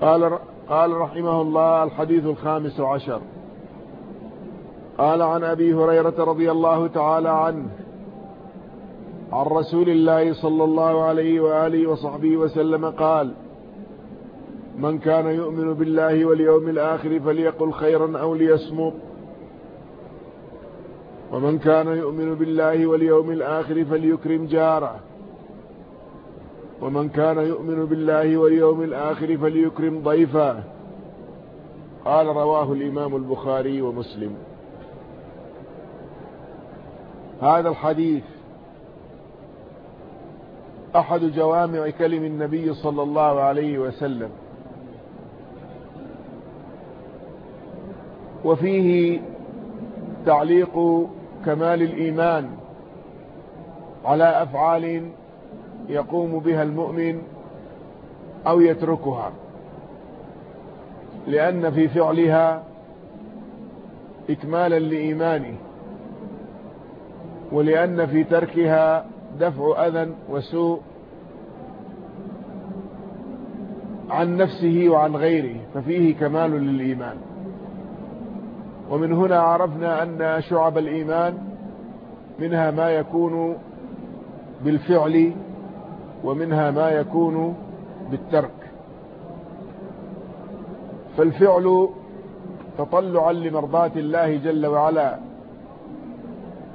قال قال رحمه الله الحديث الخامس عشر. قال عن أبي هريرة رضي الله تعالى عنه عن رسول الله صلى الله عليه وآله وصحبه وسلم قال من كان يؤمن بالله واليوم الآخر فليقل خيرا أو ليصمت. ومن كان يؤمن بالله واليوم الآخر فليكرم جاره. ومن كان يؤمن بالله واليوم الآخر فليكرم ضيفه. قال رواه الإمام البخاري ومسلم. هذا الحديث أحد جوامع كلم النبي صلى الله عليه وسلم. وفيه تعليق كمال الإيمان على أفعال يقوم بها المؤمن أو يتركها لأن في فعلها إكمالا لإيمانه ولأن في تركها دفع أذى وسوء عن نفسه وعن غيره ففيه كمال للإيمان. ومن هنا عرفنا أن شعب الإيمان منها ما يكون بالفعل ومنها ما يكون بالترك. فالفعل تطلعا لمرضات الله جل وعلا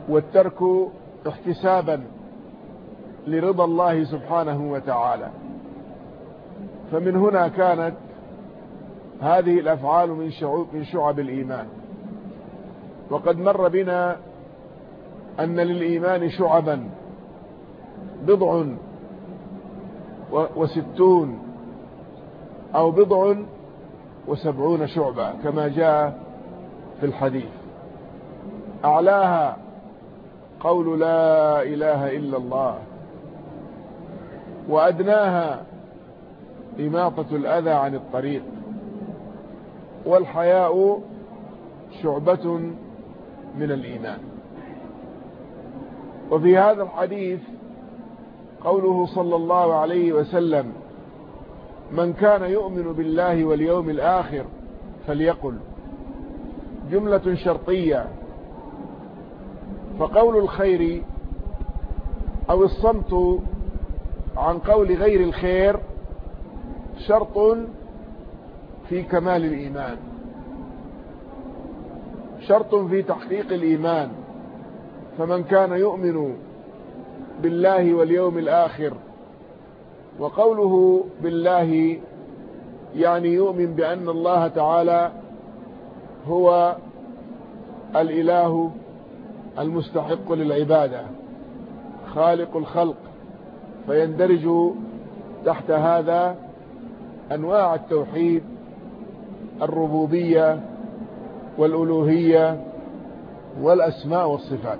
والترك احتسابا لرضا الله سبحانه وتعالى. فمن هنا كانت هذه الأفعال من شعوب من شعب الإيمان. وقد مر بنا أن للإيمان شعبا بضع وستون أو بضع وسبعون شعبة كما جاء في الحديث. أعلاها قول لا إله إلا الله. وأدناها إماطة الأذى عن الطريق. والحياء شعبة من الإيمان. وفي هذا الحديث قوله صلى الله عليه وسلم من كان يؤمن بالله واليوم الآخر فليقل. جملة شرطية. فقول الخير أو الصمت عن قول غير الخير شرط في كمال الإيمان. شرط في تحقيق الإيمان. فمن كان يؤمن بالله واليوم الآخر. وقوله بالله يعني يؤمن بأن الله تعالى هو الإله المستحق للعبادة خالق الخلق فيندرج تحت هذا أنواع التوحيد الربوبية والألوهية والأسماء والصفات.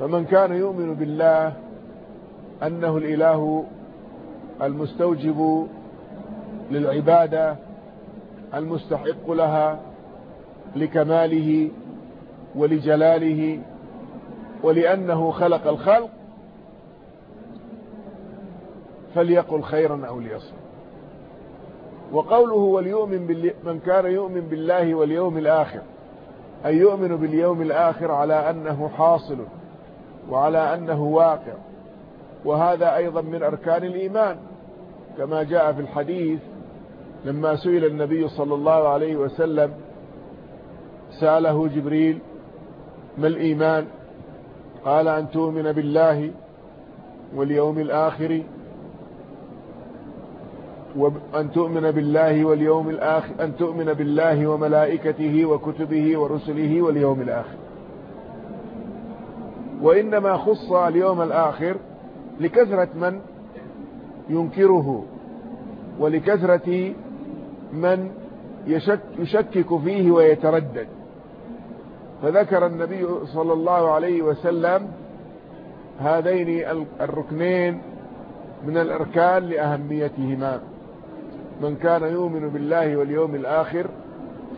فمن كان يؤمن بالله أنه الإله المستوجب للعبادة المستحق لها لكماله ولجلاله ولأنه خلق الخلق فليقل خيرا أو ليصمت. وقوله وليؤمن باللي من كان يؤمن بالله واليوم الآخر أي يؤمن باليوم الآخر على أنه حاصل وعلى أنه واقع. وهذا أيضا من أركان الإيمان. كما جاء في الحديث لما سئل النبي صلى الله عليه وسلم سأله جبريل ما الإيمان؟ قال أن تؤمن بالله واليوم الآخر وأن تؤمن بالله واليوم الآخر أن تؤمن بالله وملائكته وكتبه ورسله واليوم الآخر. وإنما خص اليوم الآخر لكثرة من ينكره ولكثرة من يشك يشكك فيه ويتردد. فذكر النبي صلى الله عليه وسلم هذين الركنين من الأركان لأهميتهما. من كان يؤمن بالله واليوم الآخر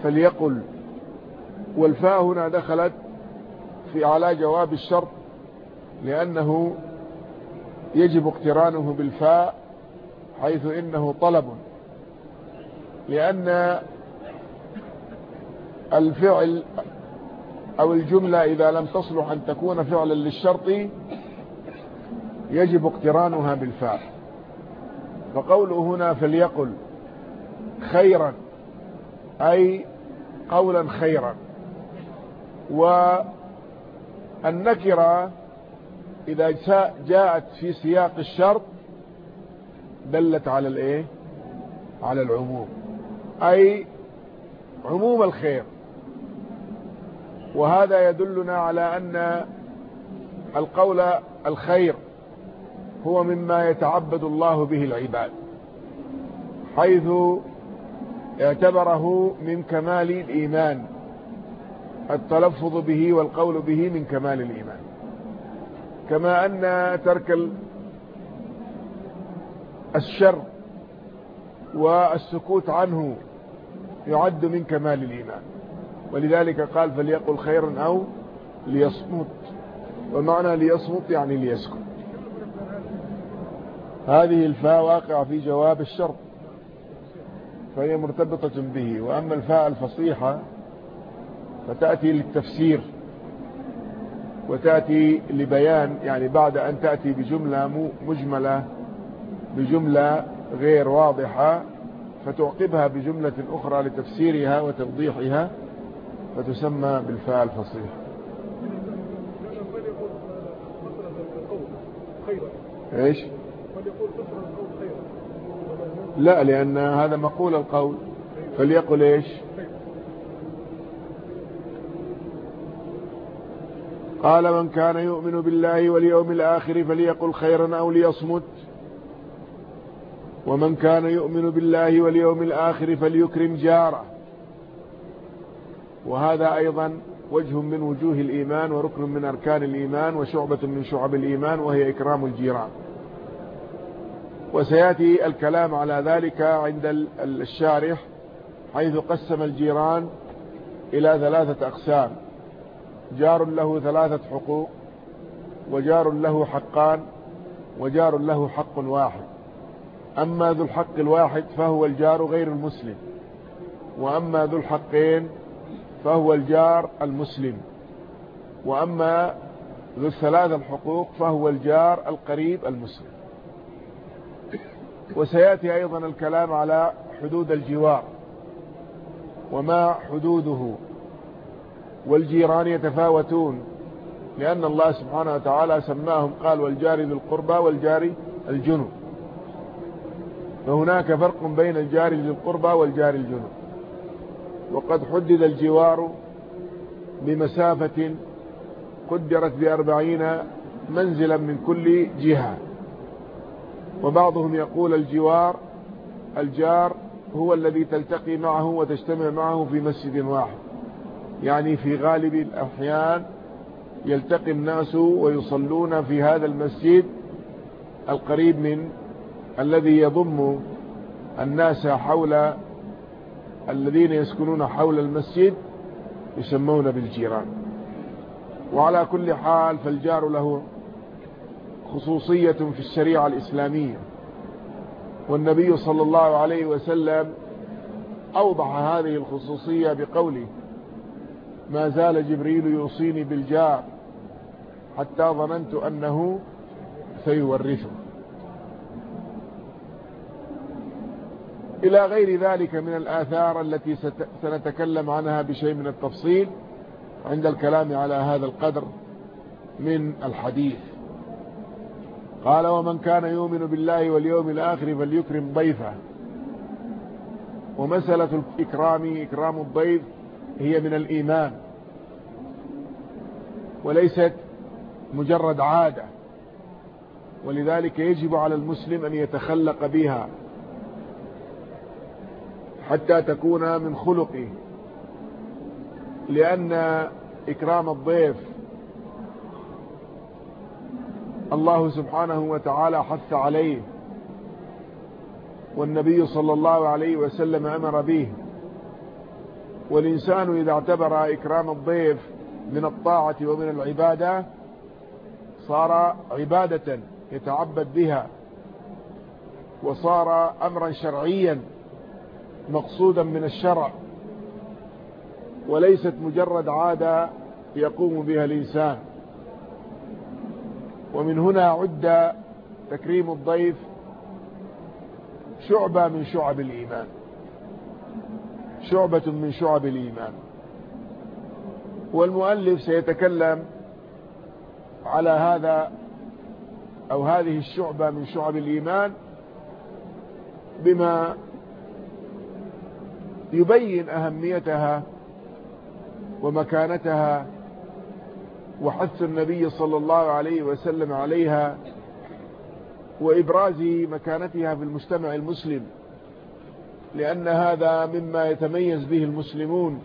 فليقل. والفاء هنا دخلت في على جواب الشرط لأنه يجب اقترانه بالفاء حيث إنه طلب. لأن الفعل أو الجملة إذا لم تصلح أن تكون فعلا للشرط يجب اقترانها بالفعل فقوله هنا فليقل خيرا أي قولا خيرا. والنكرة إذا جاءت في سياق الشرط دلت على الإيه؟ على العموم. أي عموم الخير. وهذا يدلنا على أن القول الخير هو مما يتعبد الله به العباد حيث اعتبره من كمال الإيمان. التلفظ به والقول به من كمال الإيمان. كما أن ترك الشر والسكوت عنه يعد من كمال الإيمان. ولذلك قال فليقل خيرا أو ليصمت. ومعنى ليصمت يعني ليسكت. هذه الفاء واقعة في جواب الشرط فهي مرتبطة به. وأما الفاء الفصيحة فتأتي للتفسير وتأتي لبيان يعني بعد أن تأتي بجملة مجملة بجملة غير واضحة فتعقبها بجملة أخرى لتفسيرها وتوضيحها فتسمى بالفاء الفصيح إيش؟ لا لأن هذا مقول القول. فليقل إيش؟ قال من كان يؤمن بالله واليوم الآخر فليقل خيرا أو ليصمت. ومن كان يؤمن بالله واليوم الآخر فليكرم جاره. وهذا أيضا وجه من وجوه الإيمان وركن من أركان الإيمان وشعبة من شعب الإيمان وهي إكرام الجيران. وسيأتي الكلام على ذلك عند الشارح حيث قسم الجيران إلى ثلاثة أقسام. جار له ثلاثة حقوق وجار له حقان وجار له حق واحد. أما ذو الحق الواحد فهو الجار غير المسلم وأما ذو الحقين فهو الجار المسلم وأما ذو الثلاث الحقوق فهو الجار القريب المسلم. وسيأتي أيضا الكلام على حدود الجوار وما حدوده. والجيران يتفاوتون لأن الله سبحانه وتعالى سماهم قال والجار ذي القربى والجار الجنوب فهناك فرق بين الجار ذي القربى والجار الجنوب وقد حدد الجوار بمسافة قدرت بأربعين منزلا من كل جهة. وبعضهم يقول الجوار الجار هو الذي تلتقي معه وتجتمع معه في مسجد واحد. يعني في غالب الأحيان يلتقي الناس ويصلون في هذا المسجد القريب من الذي يضم الناس حول الذين يسكنون حول المسجد يسمون بالجيران. وعلى كل حال فالجار له خصوصية في الشريعة الإسلامية. والنبي صلى الله عليه وسلم أوضح هذه الخصوصية بقوله ما زال جبريل يوصيني بالجار حتى ظننت أنه سيورثه. إلى غير ذلك من الآثار التي سنتكلم عنها بشيء من التفصيل عند الكلام على هذا القدر من الحديث. قال ومن كان يؤمن بالله واليوم الآخر فليكرم ضيفه. ومسألة الإكرام إكرام الضيف هي من الإيمان وليست مجرد عادة ولذلك يجب على المسلم أن يتخلق بها حتى تكون من خلقه لأن إكرام الضيف الله سبحانه وتعالى حث عليه والنبي صلى الله عليه وسلم أمر به. والإنسان إذا اعتبر إكرام الضيف من الطاعة ومن العبادة صار عبادة يتعبد بها وصار أمرا شرعيا مقصودا من الشرع وليست مجرد عادة يقوم بها الإنسان. ومن هنا عد تكريم الضيف شعبة من شعب الإيمان. شعبة من شعب الإيمان. والمؤلف سيتكلم على هذا أو هذه الشعبة من شعب الإيمان بما يبين أهميتها ومكانتها وحث النبي صلى الله عليه وسلم عليها وإبراز مكانتها في المجتمع المسلم. لأن هذا مما يتميز به المسلمون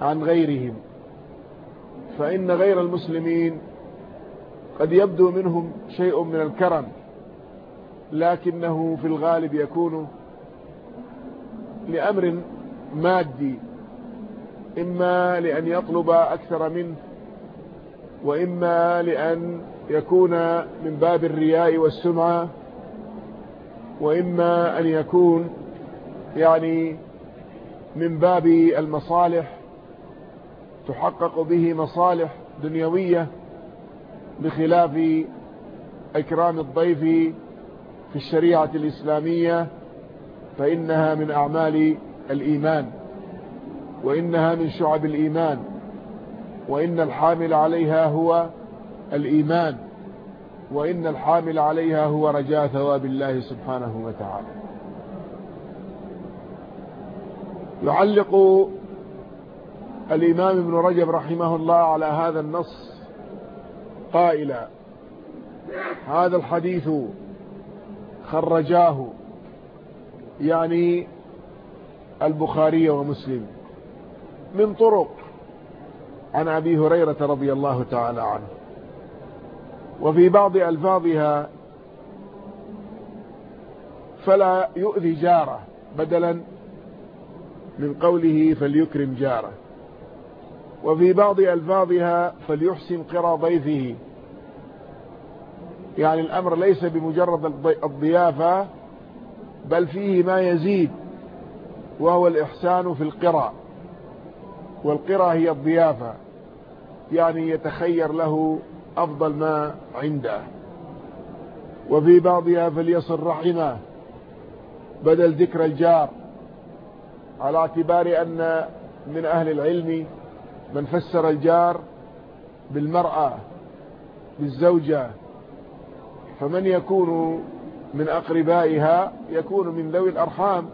عن غيرهم. فإن غير المسلمين قد يبدو منهم شيء من الكرم لكنه في الغالب يكون لأمر مادي إما لأن يطلب أكثر منه وإما لأن يكون من باب الرياء والسمعة وإما أن يكون يعني من باب المصالح تحقق به مصالح دنيوية بخلاف إكرام الضيف في الشريعة الإسلامية فإنها من أعمال الإيمان وإنها من شعب الإيمان وإن الحامل عليها هو الإيمان وإن الحامل عليها هو رجاء ثواب الله سبحانه وتعالى. يعلق الإمام ابن رجب رحمه الله على هذا النص قائلا هذا الحديث خرجاه يعني البخاري ومسلم من طرق عن أبي هريرة رضي الله تعالى عنه وفي بعض ألفاظها فلا يؤذي جاره بدلا من قوله فليكرم جاره. وفي بعض ألفاظها فليحسن قرى ضيفه. يعني الأمر ليس بمجرد الضيافة بل فيه ما يزيد وهو الإحسان في القرى. والقرى هي الضيافة يعني يتخير له أفضل ما عنده. وفي بعضها فليصل رحمه بدل ذكر الجار. على اعتبار أن من أهل العلم من فسر الجار بالمرأة بالزوجة فمن يكون من أقربائها يكون من ذوي الأرحام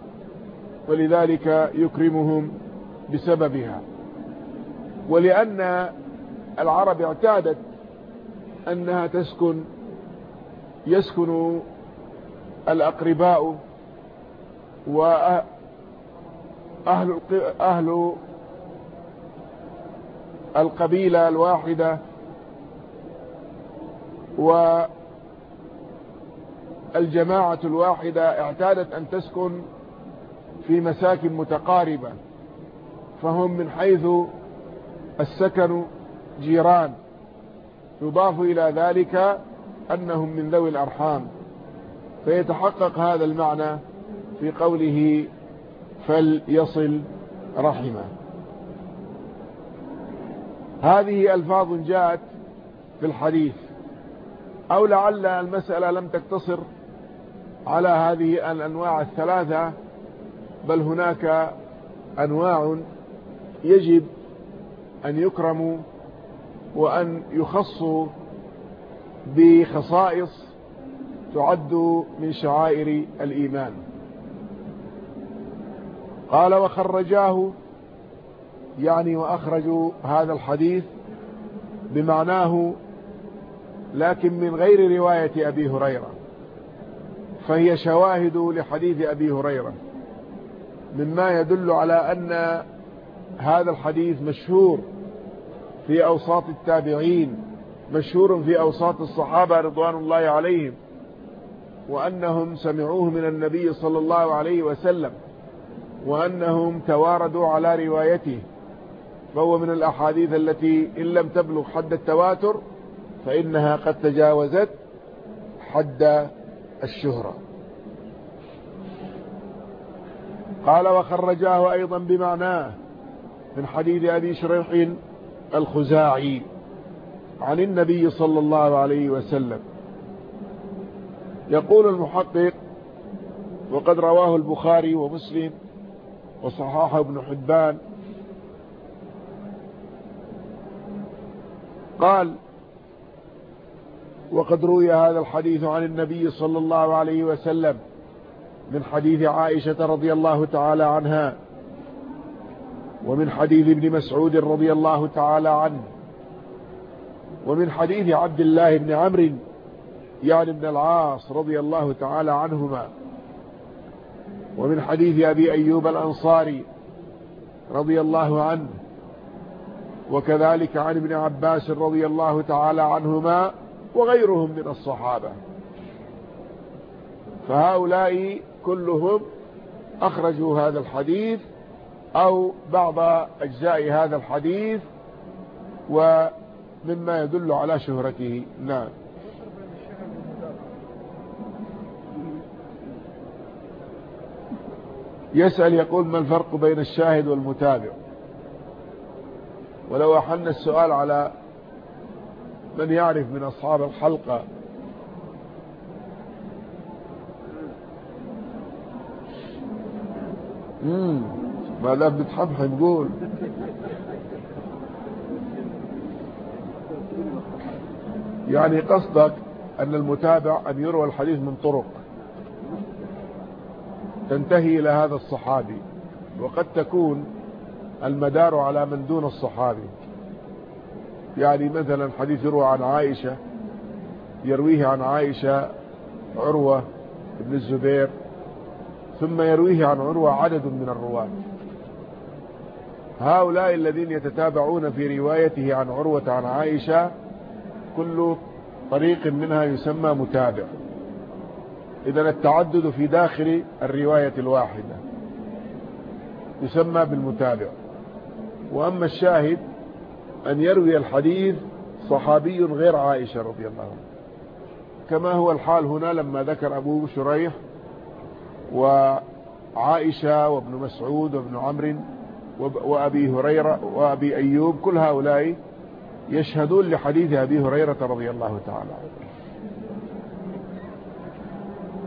ولذلك يكرمهم بسببها. ولأن العرب اعتادت أنها تسكن يسكن الأقرباء وأهل أهل القبيلة الواحدة والجماعة الواحدة اعتادت أن تسكن في مساكن متقاربة فهم من حيث السكن جيران. يضاف إلى ذلك أنهم من ذوي الأرحام. فيتحقق هذا المعنى في قوله فليصل رحمه. هذه ألفاظ جاءت في الحديث. أو لعل المسألة لم تقتصر على هذه الأنواع الثلاثة بل هناك أنواع يجب أن يكرموا وأن يخصوا بخصائص تعد من شعائر الإيمان. قال وخرجاه يعني وأخرجوا هذا الحديث بمعناه لكن من غير رواية أبي هريرة فهي شواهد لحديث أبي هريرة مما يدل على أن هذا الحديث مشهور في أوساط التابعين مشهور في أوساط الصحابة رضوان الله عليهم وأنهم سمعوه من النبي صلى الله عليه وسلم. وأنهم تواردوا على روايته فهو من الأحاديث التي إن لم تبلغ حد التواتر فإنها قد تجاوزت حد الشهرة. قال وخرجاه أيضا بمعناه من حديث أبي شريح الخزاعي عن النبي صلى الله عليه وسلم. يقول المحقق وقد رواه البخاري ومسلم وصححه ابن حبان. قال وقد روي هذا الحديث عن النبي صلى الله عليه وسلم من حديث عائشة رضي الله تعالى عنها ومن حديث ابن مسعود رضي الله تعالى عنه ومن حديث عبد الله بن عمرو يعني ابن العاص رضي الله تعالى عنهما. ومن حديث أبي أيوب الأنصاري رضي الله عنه وكذلك عن ابن عباس رضي الله تعالى عنهما وغيرهم من الصحابة. فهؤلاء كلهم أخرجوا هذا الحديث أو بعض أجزاء هذا الحديث ومما يدل على شهرته. نعم. يسأل يقول ما الفرق بين الشاهد والمتابع؟ ولو أحن السؤال على من يعرف من أصحاب الحلقة. ما دام بتحمحم قول يعني قصدك أن المتابع أن يروى الحديث من طرق. تنتهي إلى هذا الصحابي. وقد تكون المدار على من دون الصحابي. يعني مثلا حديث يروى عن عائشة يرويه عن عائشة عروة بن الزبير ثم يرويه عن عروة عدد من الرواة. هؤلاء الذين يتتابعون في روايته عن عروة عن عائشة كل طريق منها يسمى متابع. إذا التعدد في داخل الرواية الواحدة يسمى بالمتابع. وأما الشاهد أن يروي الحديث صحابي غير عائشة رضي الله عنه كما هو الحال هنا لما ذكر أبو شريح وعائشة وابن مسعود وابن عمرو وأبي هريرة وأبي أيوب كل هؤلاء يشهدون لحديث أبي هريرة رضي الله تعالى عنه.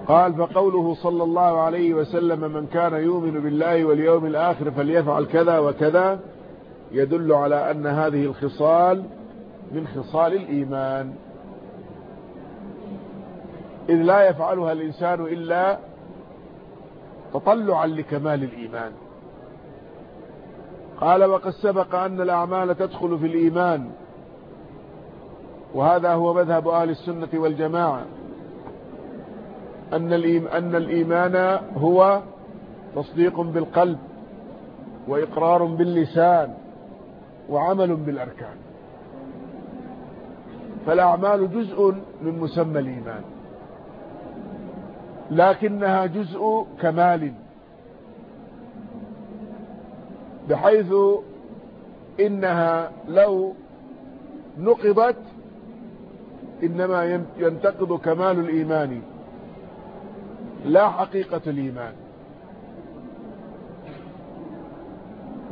قال فقوله صلى الله عليه وسلم من كان يؤمن بالله واليوم الآخر فليفعل كذا وكذا يدل على أن هذه الخصال من خصال الإيمان. إذ لا يفعلها الإنسان إلا تطلعا لكمال الإيمان. قال وقد سبق أن الأعمال تدخل في الإيمان وهذا هو مذهب أهل السنة والجماعة. أن أن الإيمان هو تصديق بالقلب وإقرار باللسان وعمل بالأركان. فالأعمال جزء من مسمى الإيمان لكنها جزء كمال بحيث إنها لو نقضت إنما ينتقض كمال الإيمان. لا حقيقة الإيمان.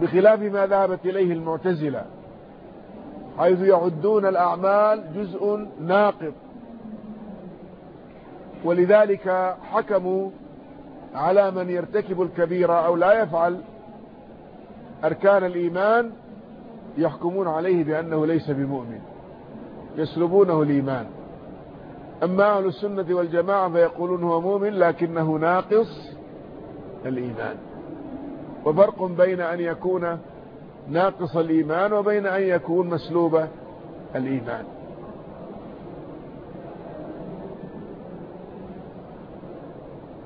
بخلاف ما ذهبت إليه المعتزلة حيث يعدون الأعمال جزء ناقض. ولذلك حكموا على من يرتكب الكبيرة أو لا يفعل أركان الإيمان يحكمون عليه بأنه ليس بمؤمن يسلبونه الإيمان. أما أهل السنة والجماعة فيقولون هو مؤمن لكنه ناقص الإيمان. وفرق بين أن يكون ناقص الإيمان وبين أن يكون مسلوب الإيمان.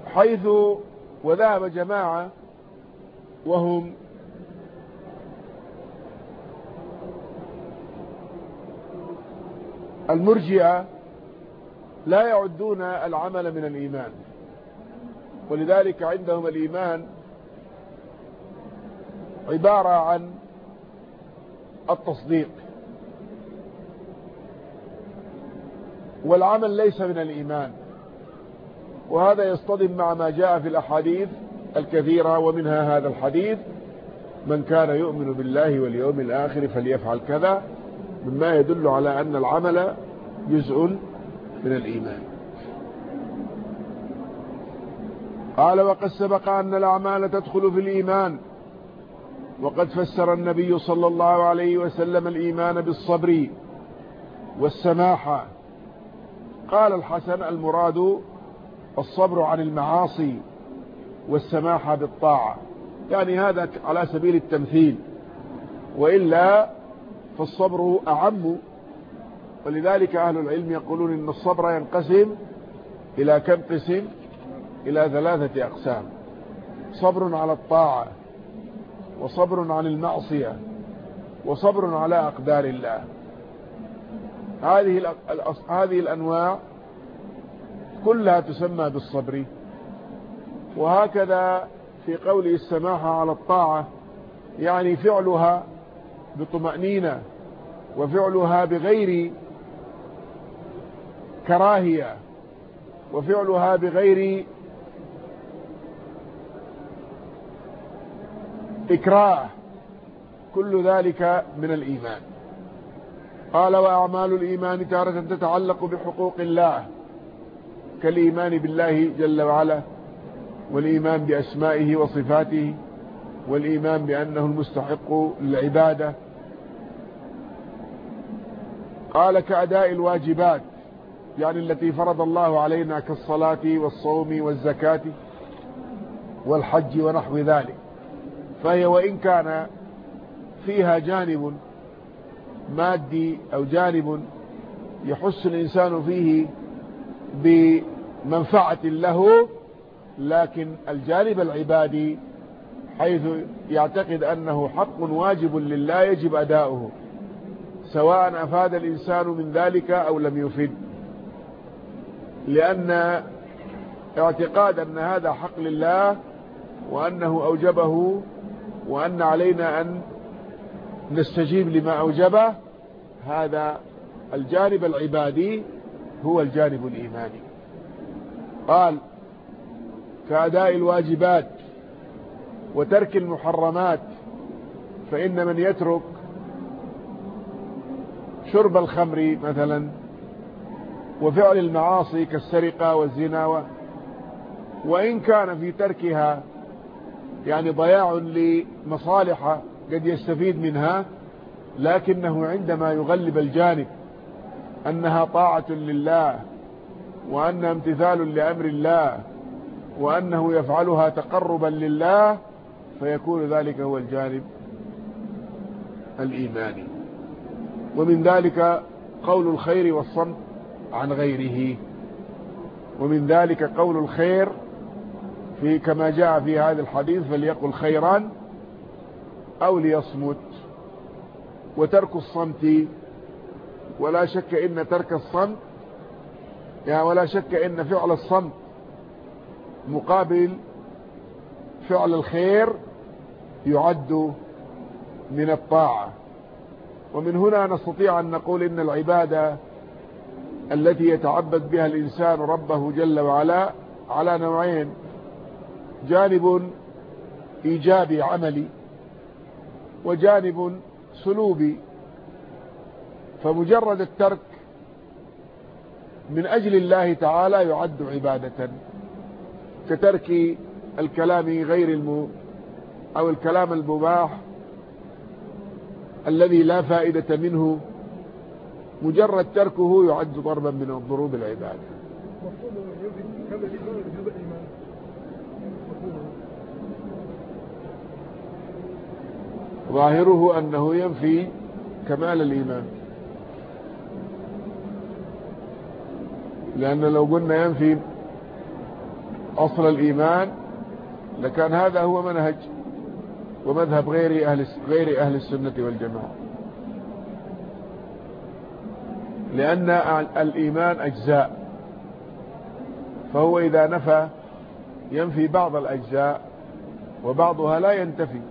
حيث وذهب جماعة وهم المرجئة لا يعدون العمل من الإيمان. ولذلك عندهم الإيمان عبارة عن التصديق. والعمل ليس من الإيمان. وهذا يصطدم مع ما جاء في الأحاديث الكثيرة ومنها هذا الحديث من كان يؤمن بالله واليوم الآخر فليفعل كذا مما يدل على أن العمل جزء من الإيمان. قال وقد سبق أن الأعمال تدخل في الإيمان وقد فسر النبي صلى الله عليه وسلم الإيمان بالصبر والسماحة قال الحسن المراد الصبر عن المعاصي والسماحة بالطاعة. يعني هذا على سبيل التمثيل. وإلا فالصبر أعم ولذلك أهل العلم يقولون إن الصبر ينقسم إلى كم قسم؟ إلى ثلاثة أقسام. صبر على الطاعة وصبر عن المعصية وصبر على أقدار الله. هذه هذه الأنواع كلها تسمى بالصبر. وهكذا في قوله السماحة على الطاعة يعني فعلها بطمأنينة وفعلها بغير كراهية وفعلها بغير إكراه كل ذلك من الإيمان. قال وأعمال الإيمان تارة تتعلق بحقوق الله كالإيمان بالله جل وعلا والإيمان بأسمائه وصفاته والإيمان بأنه المستحق للعبادة. قال كأداء الواجبات يعني التي فرض الله علينا كالصلاة والصوم والزكاة والحج ونحو ذلك. فهي وإن كان فيها جانب مادي أو جانب يحس الإنسان فيه بمنفعة له لكن الجانب العبادي حيث يعتقد أنه حق واجب لله يجب أداؤه سواء أفاد الإنسان من ذلك أو لم يفد. لأن اعتقاد أن هذا حق لله وأنه أوجبه وأن علينا أن نستجيب لما أوجبه هذا الجانب العبادي هو الجانب الإيماني. قال كأداء الواجبات وترك المحرمات فإن من يترك شرب الخمر مثلا وفعل المعاصي كالسرقة والزنا وإن كان في تركها يعني ضياع لمصالح قد يستفيد منها لكنه عندما يغلب الجانب أنها طاعة لله وأنها امتثال لأمر الله وأنه يفعلها تقربا لله فيكون ذلك هو الجانب الإيماني. ومن ذلك قول الخير والصمت عن غيره. ومن ذلك قول الخير في كما جاء في هذا الحديث فليقل خيرا أو ليصمت. وترك الصمت ولا شك إن ترك الصمت يعني ولا شك إن فعل الصمت مقابل فعل الخير يعد من الطاعة. ومن هنا نستطيع أن نقول إن العبادة التي يتعبد بها الإنسان ربه جل وعلا على نوعين. جانب إيجابي عملي وجانب سلوبي فمجرد الترك من أجل الله تعالى يعد عبادة. كترك الكلام غير الم أو الكلام المباح الذي لا فائدة منه. مجرد تركه يعد ضربا من الضروب العبادة. ظاهره أنه ينفي كمال الإيمان. لأن لو قلنا ينفي أصل الإيمان لكان هذا هو منهج ومذهب غير أهل, غير أهل السنة والجماعة. لأن الإيمان أجزاء. فهو إذا نفى ينفي بعض الأجزاء وبعضها لا ينتفي.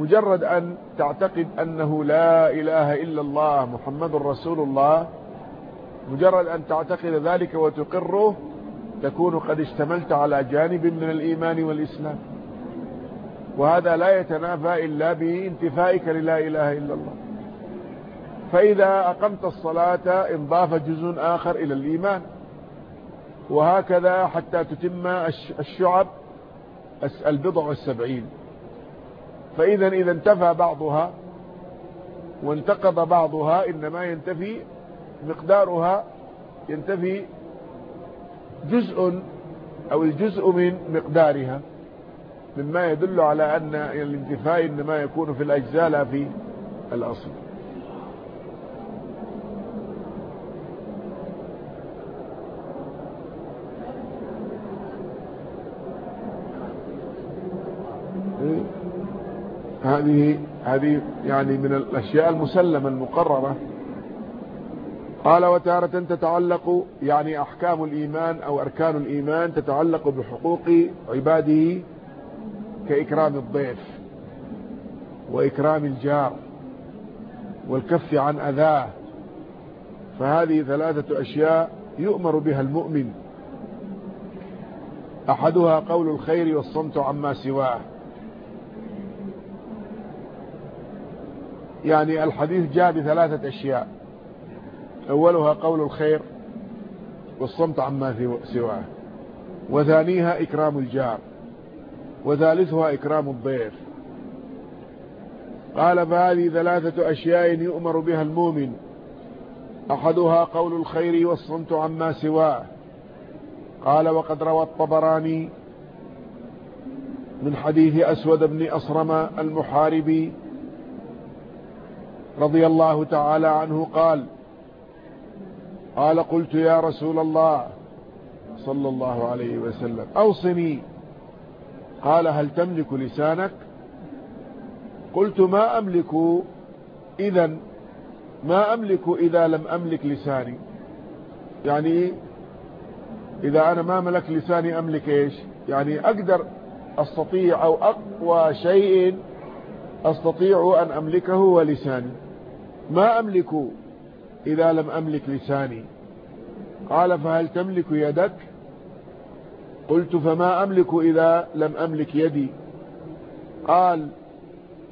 مجرد أن تعتقد أنه لا إله إلا الله محمد رسول الله مجرد أن تعتقد ذلك وتقره تكون قد اشتملت على جانب من الإيمان والإسلام. وهذا لا يتنافى إلا بانتفائك للا إله إلا الله. فإذا أقمت الصلاة انضاف جزء آخر إلى الإيمان وهكذا حتى تتم الشعب البضع السبعين فإذا إذا انتفى بعضها وانتقض بعضها إنما ينتفي مقدارها ينتفي جزء أو الجزء من مقدارها. مما يدل على أن الانتفاء إنما يكون في الأجزاء لا في الأصل. هذه هذه يعني من الأشياء المسلمة المقررة. قال وتارة تتعلق يعني أحكام الإيمان أو أركان الإيمان تتعلق بحقوق عباده كإكرام الضيف وإكرام الجار والكف عن أذاه. فهذه ثلاثة أشياء يؤمر بها المؤمن. أحدها قول الخير والصمت عما سواه. يعني الحديث جاء بثلاثة أشياء. أولها قول الخير والصمت عما سواه. وثانيها إكرام الجار. وثالثها إكرام الضيف. قال فهذه ثلاثة أشياء يؤمر بها المؤمن. أحدها قول الخير والصمت عما سواه. قال وقد روى الطبراني من حديث أسود بن أصرم المحاربي رضي الله تعالى عنه قال قال قلت يا رسول الله صلى الله عليه وسلم أوصني. قال هل تملك لسانك؟ قلت ما أملك إذا ما أملك إذا لم أملك لساني. يعني إذا أنا ما ملك لساني أملك إيش؟ يعني أقدر أستطيع أو أقوى شيء أستطيع أن أملكه هو لساني ما أملك إذا لم أملك لساني؟ قال فهل تملك يدك؟ قلت فما أملك إذا لم أملك يدي؟ قال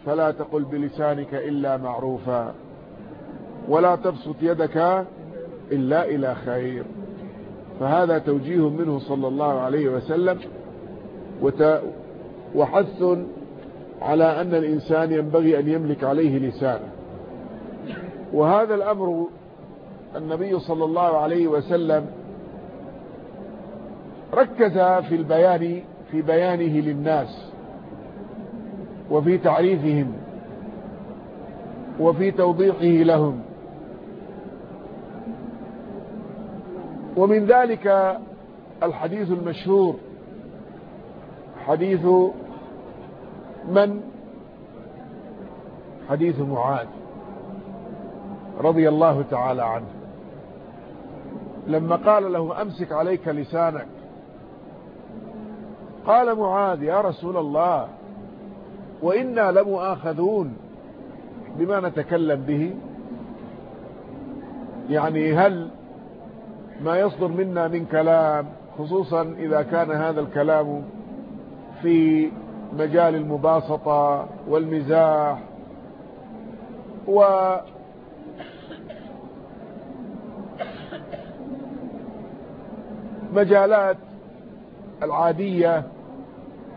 فلا تقل بلسانك إلا معروفا ولا تبسط يدك إلا إلى خير. فهذا توجيه منه صلى الله عليه وسلم وحث على أن الإنسان ينبغي أن يملك عليه لسانه وهذا الأمر النبي صلى الله عليه وسلم ركز في البيان في بيانه للناس وفي تعريفهم وفي توضيحه لهم. ومن ذلك الحديث المشهور حديث من؟ حديث معاذ رضي الله تعالى عنه. لما قال له أمسك عليك لسانك. قال معاذ يا رسول الله وإنا لمؤاخذون بما نتكلم به. يعني هل ما يصدر منا من كلام خصوصا إذا كان هذا الكلام في مجال المباسطة والمزاح و مجالات العادية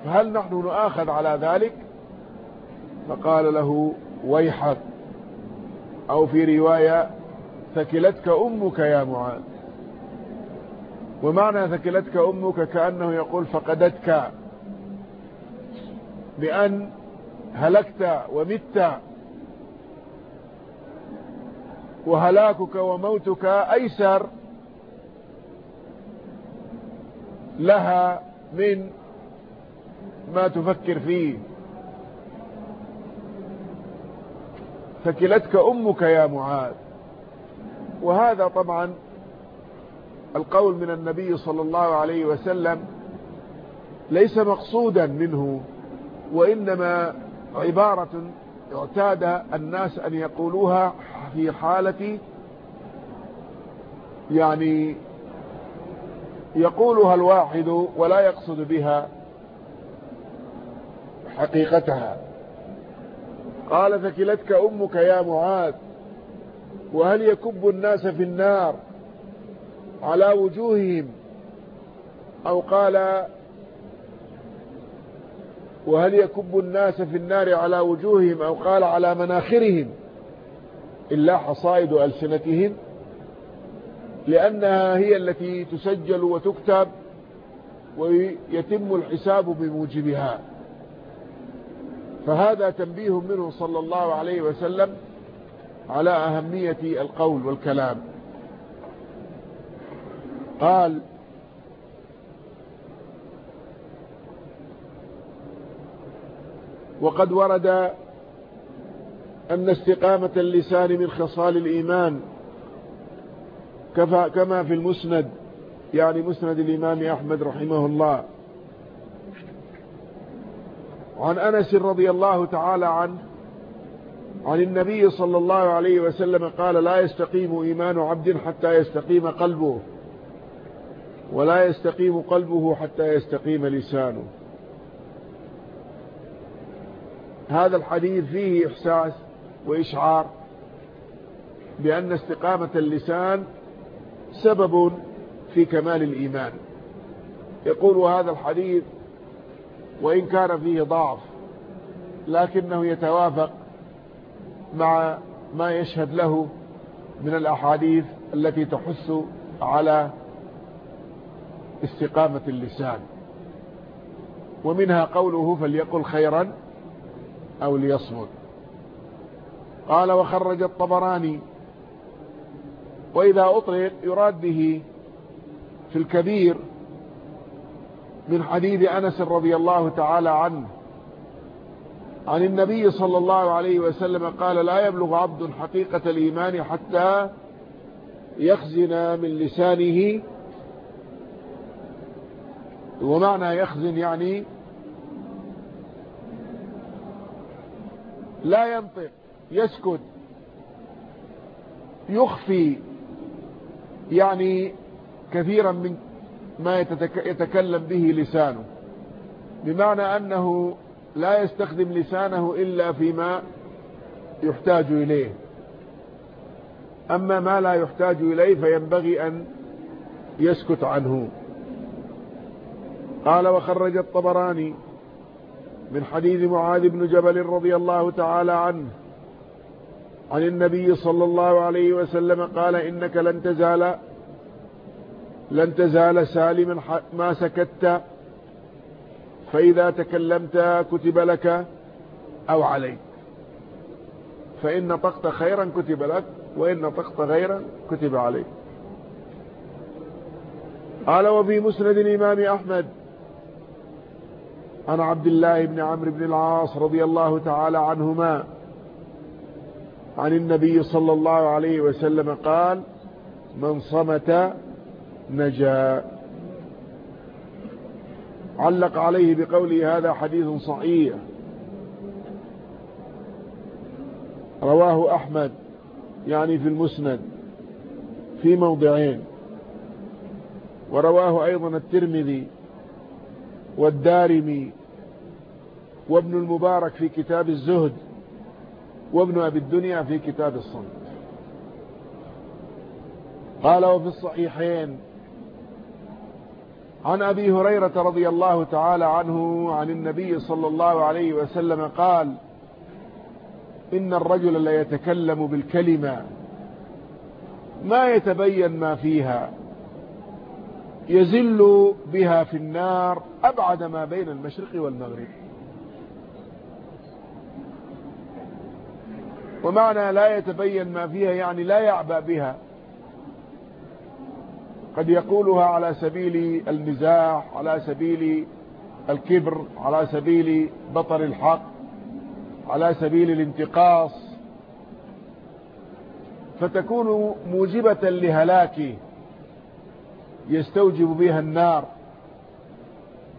فهل نحن نؤاخذ على ذلك؟ فقال له ويحك. أو في رواية ثكلتك أمك يا معاذ. ومعنى ثكلتك أمك كأنه يقول فقدتك. بأن هلكت ومت وهلاكك وموتك أيسر لها من ما تفكر فيه. ثكلتك أمك يا معاذ. وهذا طبعا القول من النبي صلى الله عليه وسلم ليس مقصودا منه. وإنما عبارة اعتاد الناس أن يقولوها في حالة يعني يقولها الواحد ولا يقصد بها حقيقتها. قال ثكلتك أمك يا معاذ وهل يكب الناس في النار على وجوههم؟ أو قال وهل يكب الناس في النار على وجوههم أو قال على مناخرهم إلا حصائد ألسنتهم؟ لأنها هي التي تسجل وتكتب ويتم الحساب بموجبها. فهذا تنبيه منه صلى الله عليه وسلم على أهمية القول والكلام. قال وقد ورد أن استقامة اللسان من خصال الإيمان كما في المسند يعني مسند الإمام أحمد رحمه الله. عن أنس رضي الله تعالى عنه عن النبي صلى الله عليه وسلم قال لا يستقيم إيمان عبد حتى يستقيم قلبه ولا يستقيم قلبه حتى يستقيم لسانه. هذا الحديث فيه إحساس وإشعار بأن استقامة اللسان سبب في كمال الإيمان. يقول هذا الحديث وإن كان فيه ضعف لكنه يتوافق مع ما يشهد له من الأحاديث التي تحث على استقامة اللسان. ومنها قوله فليقل خيرا أو ليصمت. قال وخرج الطبراني. وإذا أطلق يراد به في الكبير من حديث أنس رضي الله تعالى عنه. عن النبي صلى الله عليه وسلم قال لا يبلغ عبد حقيقة الإيمان حتى يخزن من لسانه. ومعنى يخزن يعني لا ينطق يسكت يخفي يعني كثيرا من ما يتكلم به لسانه. بمعنى أنه لا يستخدم لسانه إلا فيما يحتاج إليه. أما ما لا يحتاج إليه فينبغي أن يسكت عنه. قال وخرج الطبراني من حديث معاذ بن جبل رضي الله تعالى عنه عن النبي صلى الله عليه وسلم قال إنك لن تزال لن تزال سالما ما سكت فإذا تكلمت كتب لك أو عليك. فإن نطقت خيرا كتب لك وإن نطقت غيرا كتب عليك. قال وفي مسند الإمام أحمد عن عبد الله بن عمرو بن العاص رضي الله تعالى عنهما عن النبي صلى الله عليه وسلم قال من صمت نجا. علق عليه بقوله هذا حديث صحيح. رواه أحمد يعني في المسند في موضعين. ورواه أيضا الترمذي. والدارمي وابن المبارك في كتاب الزهد وابن أبي الدنيا في كتاب الصمت. قال وفي الصحيحين عن أبي هريرة رضي الله تعالى عنه عن النبي صلى الله عليه وسلم قال إن الرجل لا يتكلم بالكلمة ما يتبين ما فيها. يزل بها في النار أبعد ما بين المشرق والمغرب. ومعنى لا يتبين ما فيها يعني لا يعبأ بها. قد يقولها على سبيل المزاح على سبيل الكبر على سبيل بطر الحق على سبيل الانتقاص. فتكون موجبة لهلاكه. يستوجب بها النار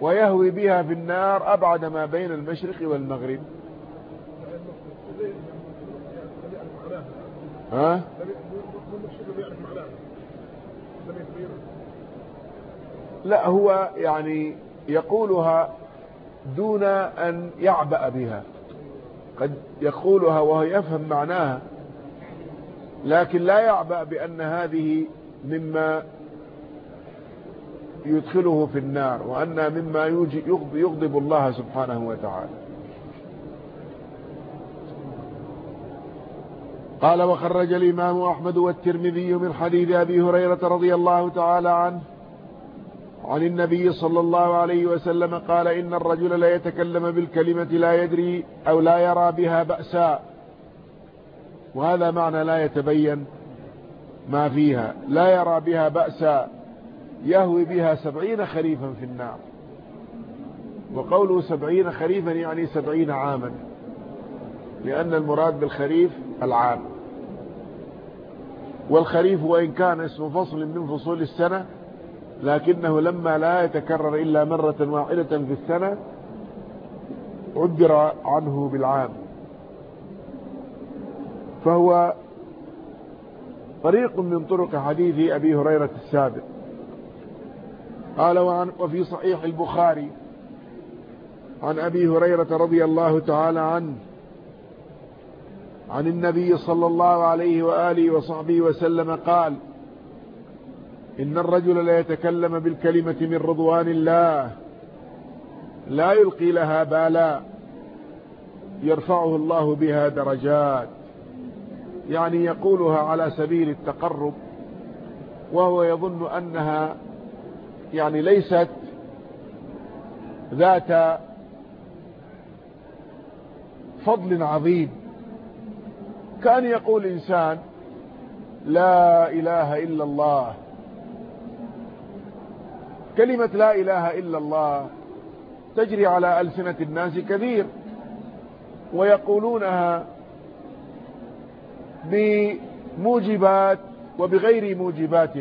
ويهوي بها في النار أبعد ما بين المشرق والمغرب. ها؟ لا هو يعني يقولها دون أن يعبأ بها. قد يقولها وهو يفهم معناها لكن لا يعبأ بأن هذه مما يدخله في النار وأنها مما يغضب الله سبحانه وتعالى. قال وخرج الإمام أحمد والترمذي من حديث أبي هريرة رضي الله تعالى عنه عن النبي صلى الله عليه وسلم قال إن الرجل لا يتكلم بالكلمة لا يدري أو لا يرى بها بأسا. وهذا معنى لا يتبين ما فيها لا يرى بها بأسا. يهوي بها سبعين خريفا في النار. وقوله سبعين خريفا يعني سبعين عاما لأن المراد بالخريف العام. والخريف وإن كان اسم فصل من فصول السنة لكنه لما لا يتكرر إلا مرة واحدة في السنة عبر عنه بالعام. فهو طريق من طرق حديث أبي هريرة السابق. قال وعن وفي صحيح البخاري عن أبي هريرة رضي الله تعالى عنه عن النبي صلى الله عليه وآله وصحبه وسلم قال إن الرجل لا يتكلم بالكلمة من رضوان الله لا يلقي لها بالا يرفعه الله بها درجات يعني يقولها على سبيل التقرب وهو يظن أنها يعني ليست ذات فضل عظيم. كأن يقول إنسان لا إله إلا الله. كلمة لا إله إلا الله تجري على ألسنة الناس كثير ويقولونها بموجبات وبغير موجبات.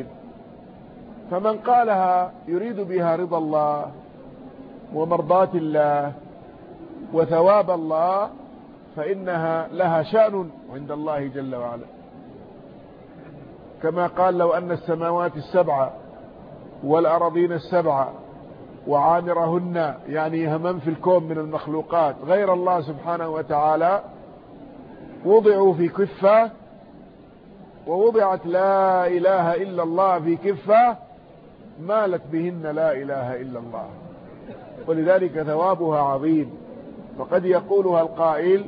فمن قالها يريد بها رضا الله ومرضاة الله وثواب الله فإنها لها شأن عند الله جل وعلا. كما قال لو أن السماوات السبعة والأراضين السبعة وعامرهن يعني همم في الكون من المخلوقات غير الله سبحانه وتعالى وضعوا في كفة ووضعت لا إله إلا الله في كفة مالت بهن لا إله إلا الله. ولذلك ثوابها عظيم. فقد يقولها القائل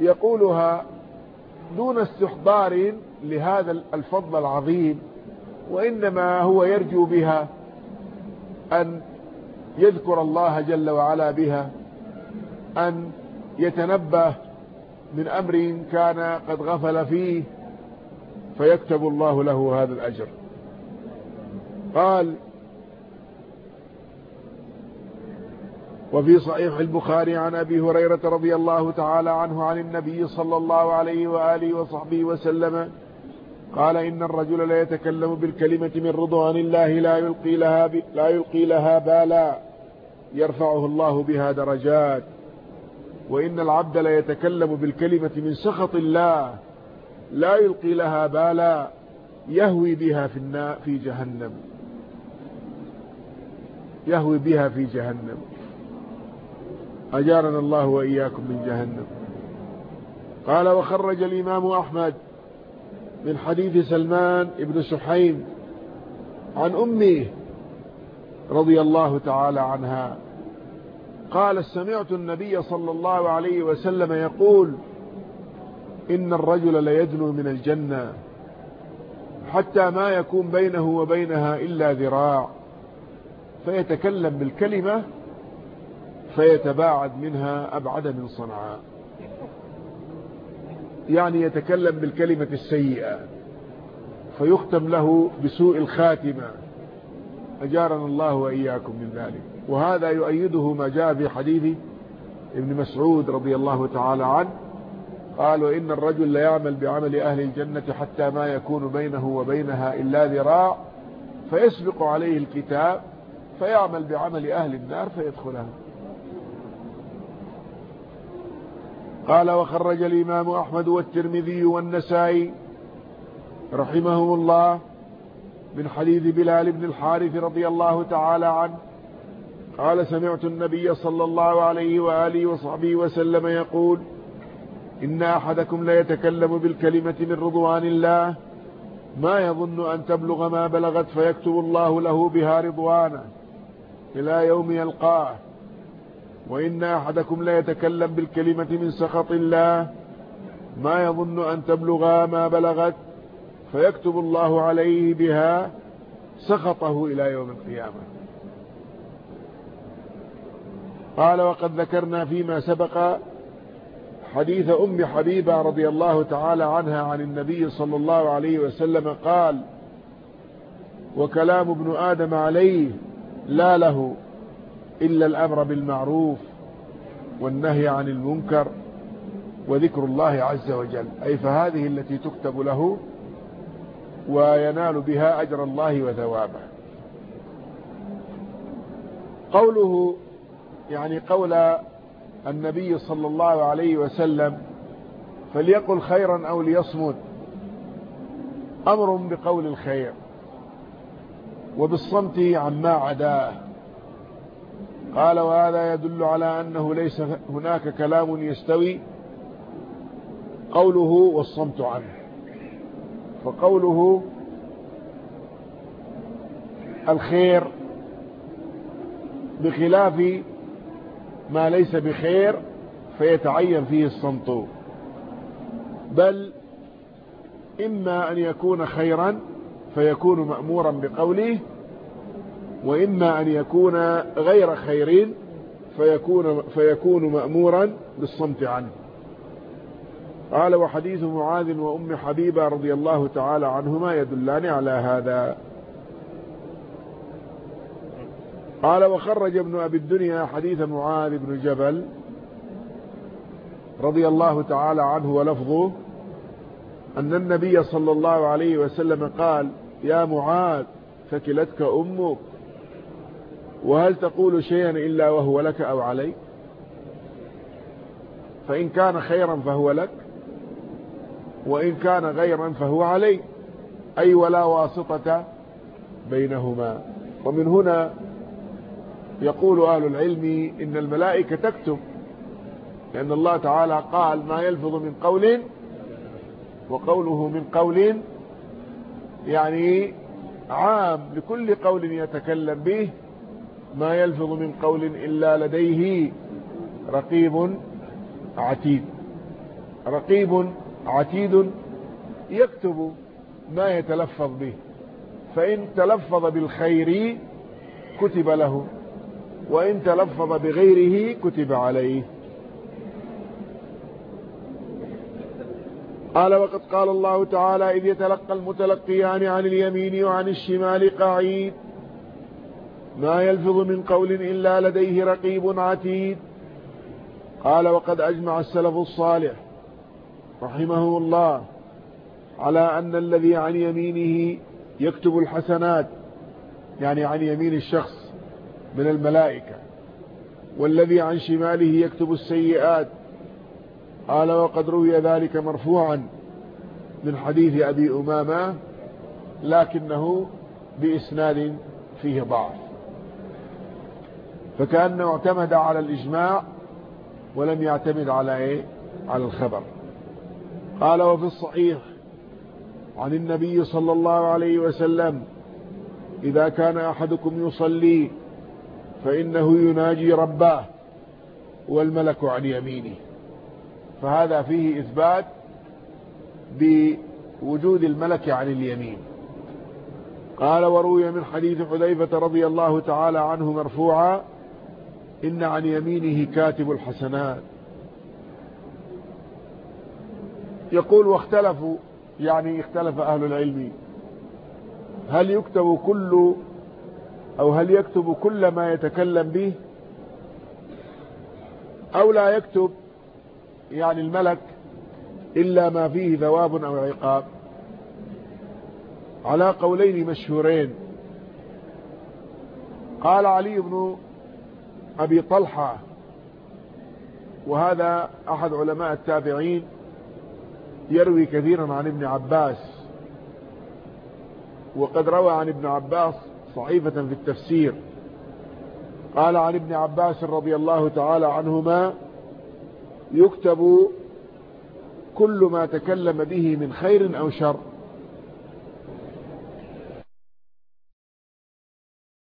يقولها دون استحضار لهذا الفضل العظيم وإنما هو يرجو بها أن يذكر الله جل وعلا بها أن يتنبه من أمر كان قد غفل فيه فيكتب الله له هذا الأجر. قال وفي صحيح البخاري عن أبي هريرة رضي الله تعالى عنه عن النبي صلى الله عليه وآله وصحبه وسلم قال إن الرجل لا يتكلم بالكلمة من رضوان الله لا يلقي لها, لا يلقي لها بالا يرفعه الله بها درجات. وإن العبد لا يتكلم بالكلمة من سخط الله لا يلقي لها بالا يهوي بها في في جهنم. يهوي بها في جهنم. أجارنا الله وإياكم من جهنم. قال وخرج الإمام أحمد من حديث سلمان ابن سحيم عن أمه رضي الله تعالى عنها. قال سمعت النبي صلى الله عليه وسلم يقول إن الرجل ليدنو من الجنة حتى ما يكون بينه وبينها إلا ذراع. فيتكلم بالكلمة فيتباعد منها أبعد من صنعاء. يعني يتكلم بالكلمة السيئة فيختم له بسوء الخاتمة. أجارنا الله وإياكم من ذلك. وهذا يؤيده ما جاء في حديث ابن مسعود رضي الله تعالى عنه. قال وإن الرجل ليعمل بعمل أهل الجنة حتى ما يكون بينه وبينها إلا ذراع فيسبق عليه الكتاب فيعمل بعمل أهل النار فيدخلها. قال وخرج الإمام أحمد والترمذي والنسائي رحمهم الله من حديث بلال بن الحارث رضي الله تعالى عنه قال سمعت النبي صلى الله عليه وآله وصحبه وسلم يقول إن أحدكم لا يتكلم بالكلمة من رضوان الله ما يظن أن تبلغ ما بلغت فيكتب الله له بها رضوانا إلى يوم يلقاه. وإن أحدكم لا يتكلم بالكلمة من سخط الله ما يظن أن تبلغ ما بلغت فيكتب الله عليه بها سخطه إلى يوم القيامة. قال وقد ذكرنا فيما سبق حديث أم حبيبة رضي الله تعالى عنها عن النبي صلى الله عليه وسلم قال وكلام ابن آدم عليه لا له إلا الأمر بالمعروف والنهي عن المنكر وذكر الله عز وجل. أي فهذه التي تكتب له وينال بها أجر الله وثوابه. قوله يعني قول النبي صلى الله عليه وسلم فليقل خيرا أو ليصمت أمر بقول الخير. وبالصمت عما عداه. قال وهذا يدل على أنه ليس هناك كلام يستوي قوله والصمت عنه. فقوله الخير بخلاف ما ليس بخير فيتعين فيه الصمت. بل إما أن يكون خيرا فيكون مأمورا بقوله وإما أن يكون غير خير فيكون, فيكون مأمورا بالصمت عنه. قال وحديث معاذ وأم حبيبة رضي الله تعالى عنهما يدلان على هذا. قال وخرج ابن أبي الدنيا حديث معاذ بن جبل رضي الله تعالى عنه ولفظه أن النبي صلى الله عليه وسلم قال يا معاذ ثكلتك أمك. وهل تقول شيئا إلا وهو لك أو عليك؟ فإن كان خيرا فهو لك وإن كان غيرا فهو عليك. أي ولا واسطة بينهما. ومن هنا يقول أهل العلم إن الملائكة تكتب لأن الله تعالى قال ما يلفظ من قول وقوله من قول يعني عام لكل قول يتكلم به ما يلفظ من قول إلا لديه رقيب عتيد. رقيب عتيد يكتب ما يتلفظ به فإن تلفظ بالخير كتب له وإن تلفظ بغيره كتب عليه. قال وقد قال الله تعالى إذ يتلقى المتلقيان عن اليمين وعن الشمال قعيد. ما يلفظ من قول إلا لديه رقيب عتيد. قال وقد أجمع السلف الصالح رحمه الله على أن الذي عن يمينه يكتب الحسنات يعني عن يمين الشخص من الملائكة والذي عن شماله يكتب السيئات قال وقد روي ذلك مرفوعا من حديث أبي أمامة لكنه بإسناد فيه ضعف. فكأنه اعتمد على الإجماع ولم يعتمد على إيه؟ على الخبر. قال وفي الصحيح عن النبي صلى الله عليه وسلم إذا كان أحدكم يصلي فإنه يناجي رباه والملك عن يمينه. فهذا فيه إثبات بوجود الملك عن اليمين. قال وروي من حديث حذيفة رضي الله تعالى عنه مرفوعا إن عن يمينه كاتب الحسنات. يقول واختلفوا يعني اختلف أهل العلم. هل يكتب كل أو هل يكتب كل ما يتكلم به؟ أو لا يكتب؟ يعني الملك إلا ما فيه ثواب أو عقاب. على قولين مشهورين. قال علي بن أبي طلحة وهذا أحد علماء التابعين يروي كثيرا عن ابن عباس. وقد روى عن ابن عباس صحيفة في التفسير. قال عن ابن عباس رضي الله تعالى عنهما يكتب كل ما تكلم به من خير أو شر.